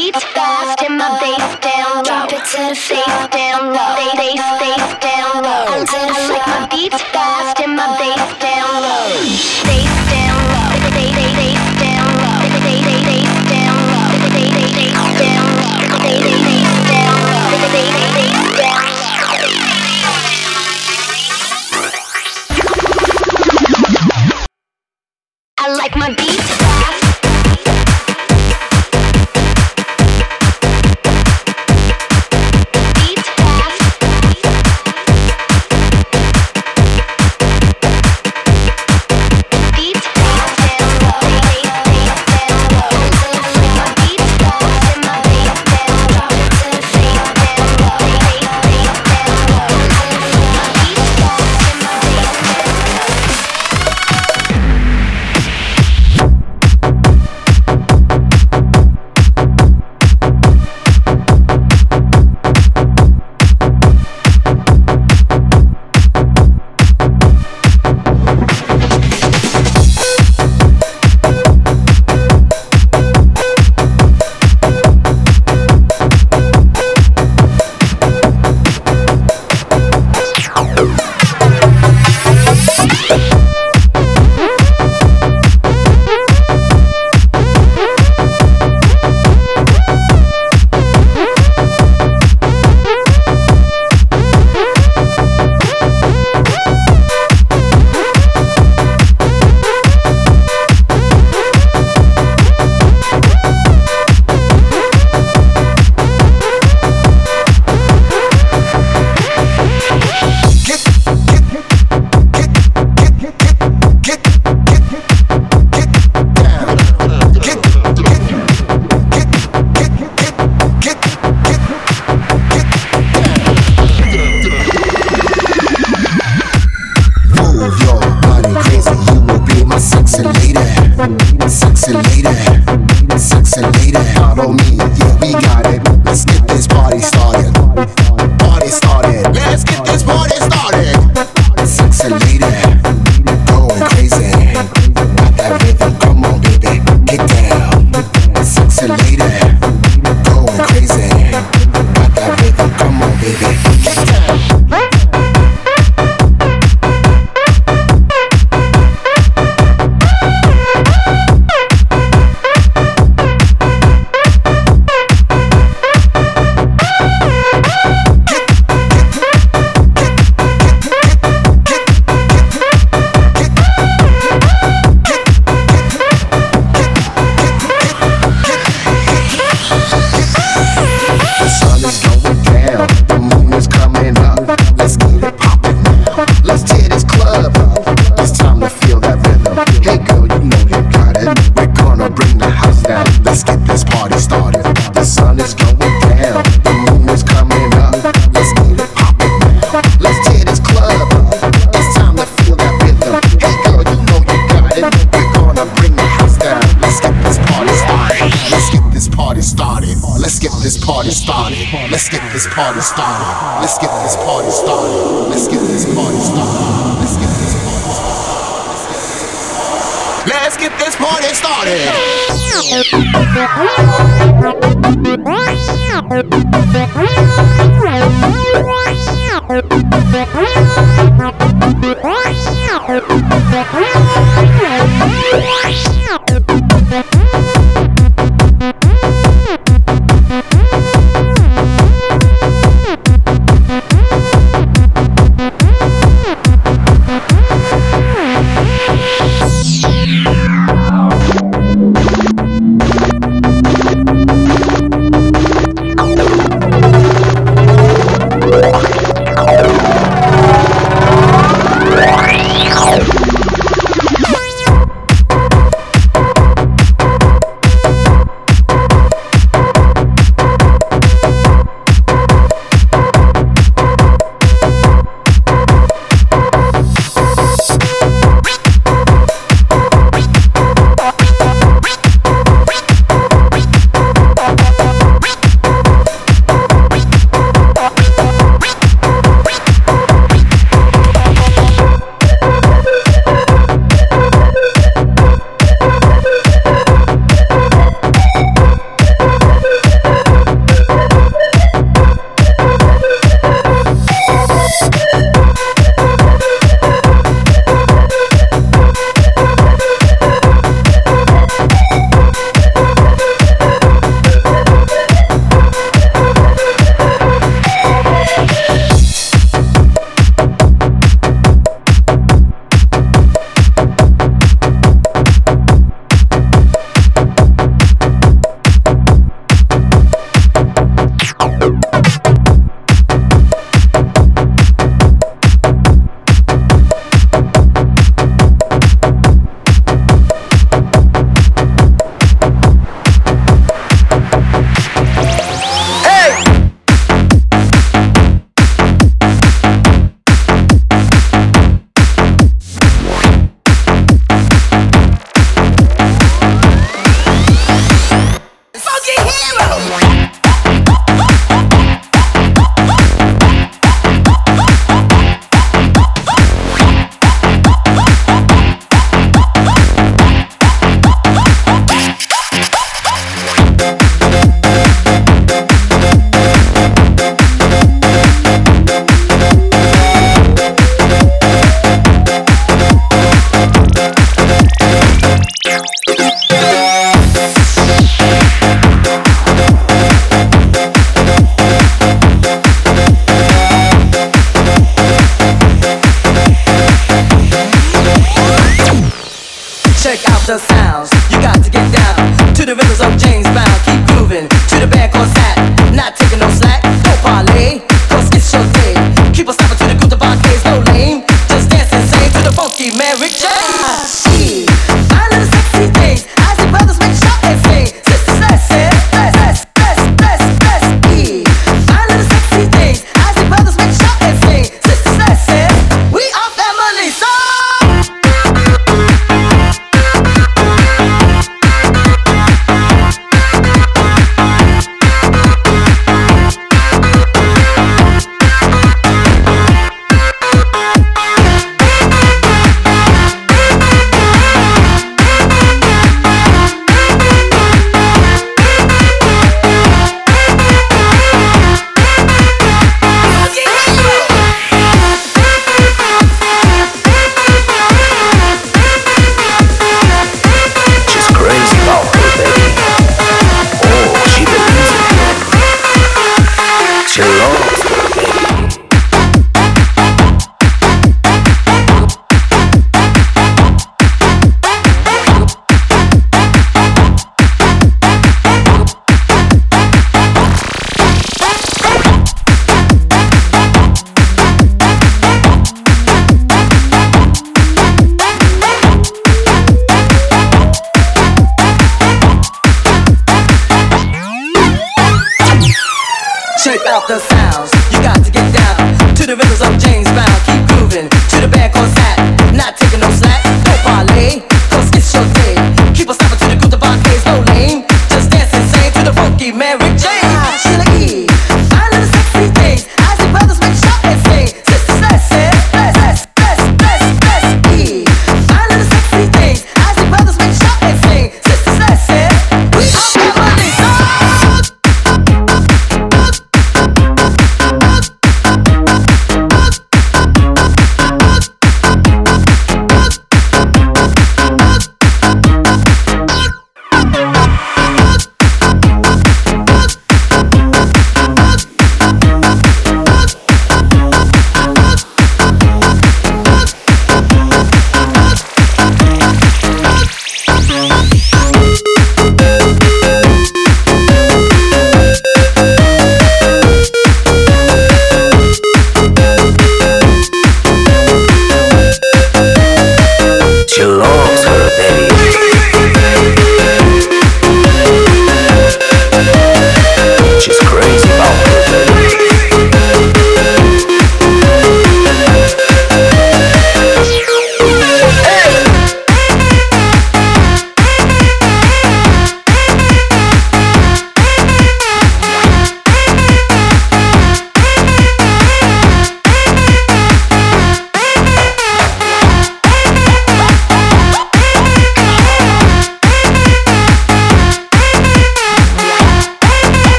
beat and my bass down low. Drop it to the face down low Bass bass down low I like my beats fast and my bass down low Bass.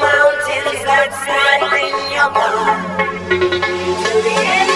mountains that stand in your blood. The end.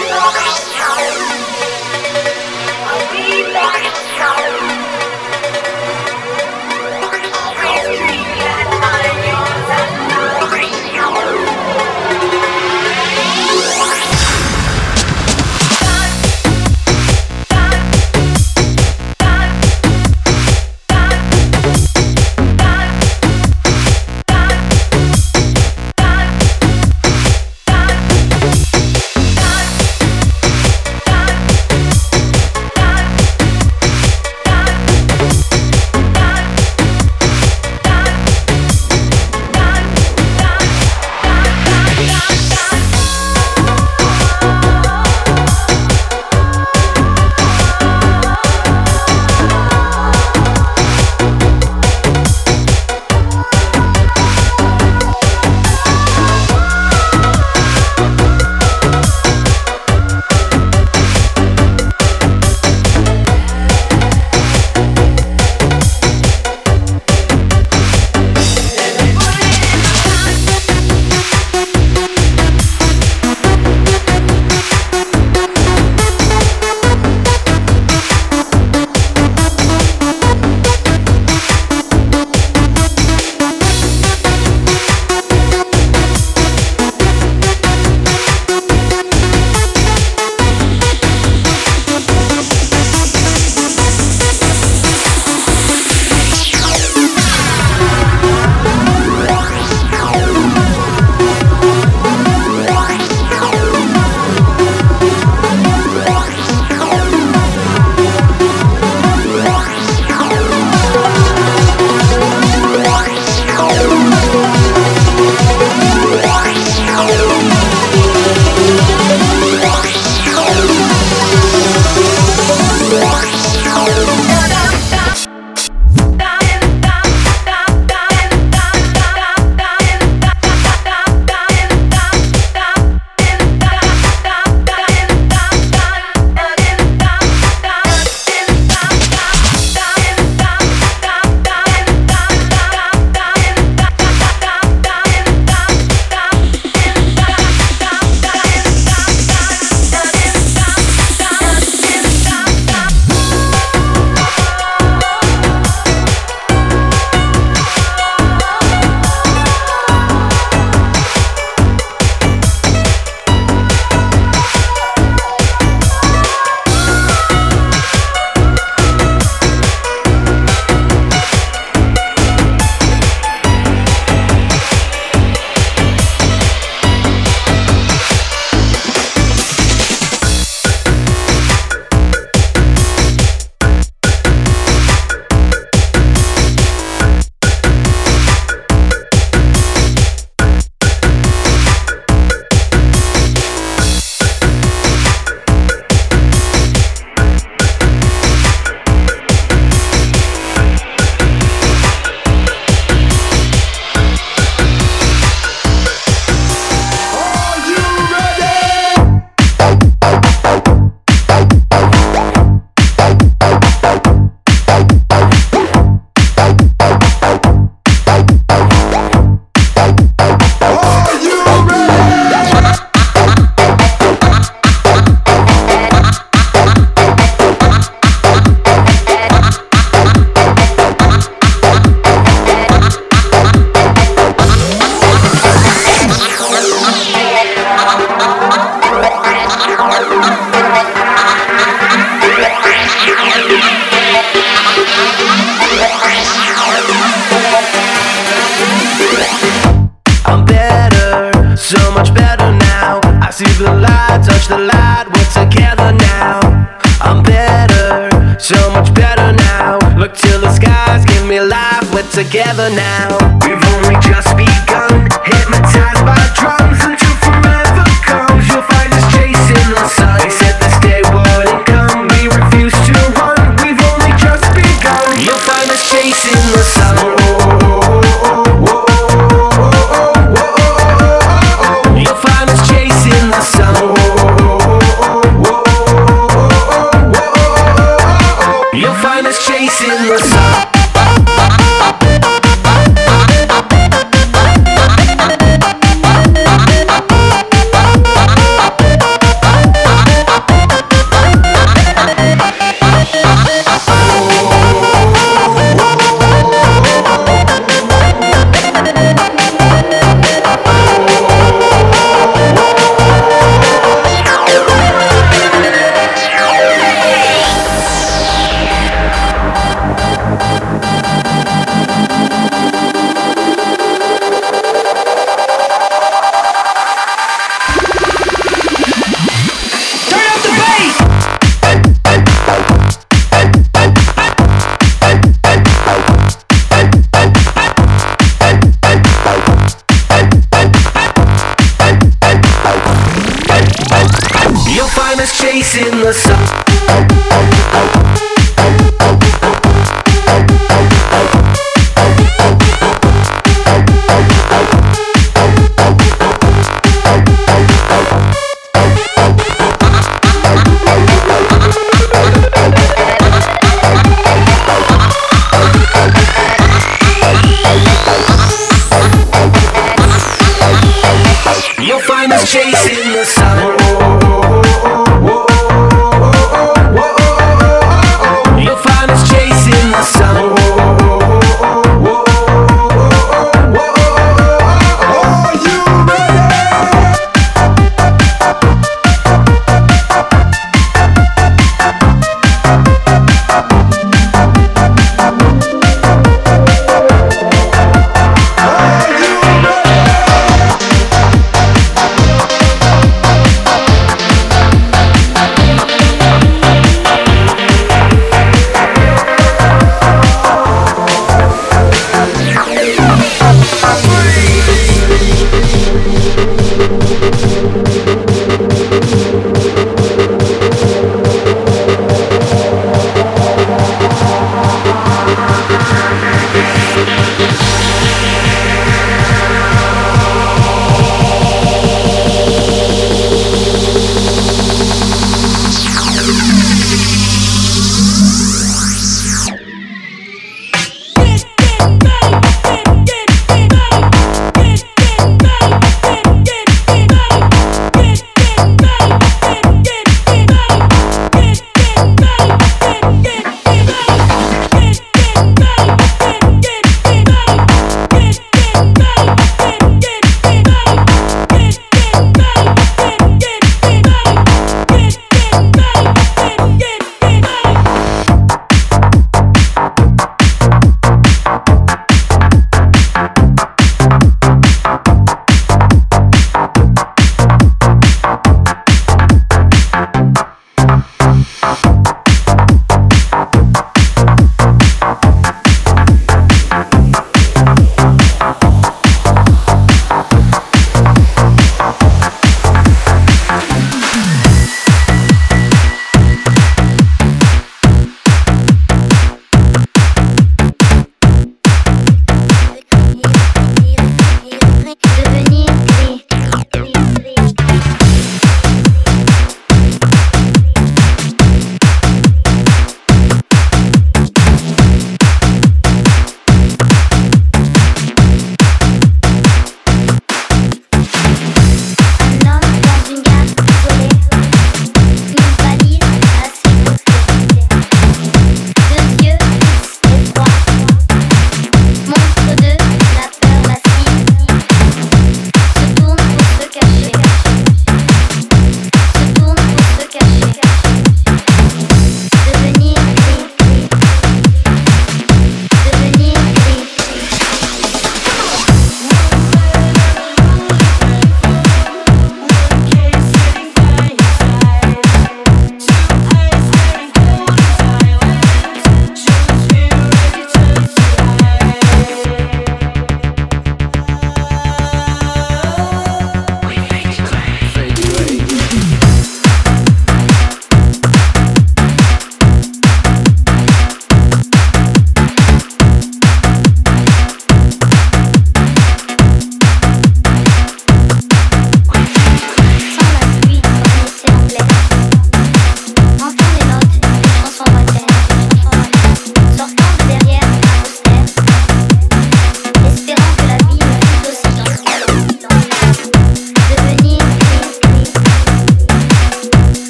Together now.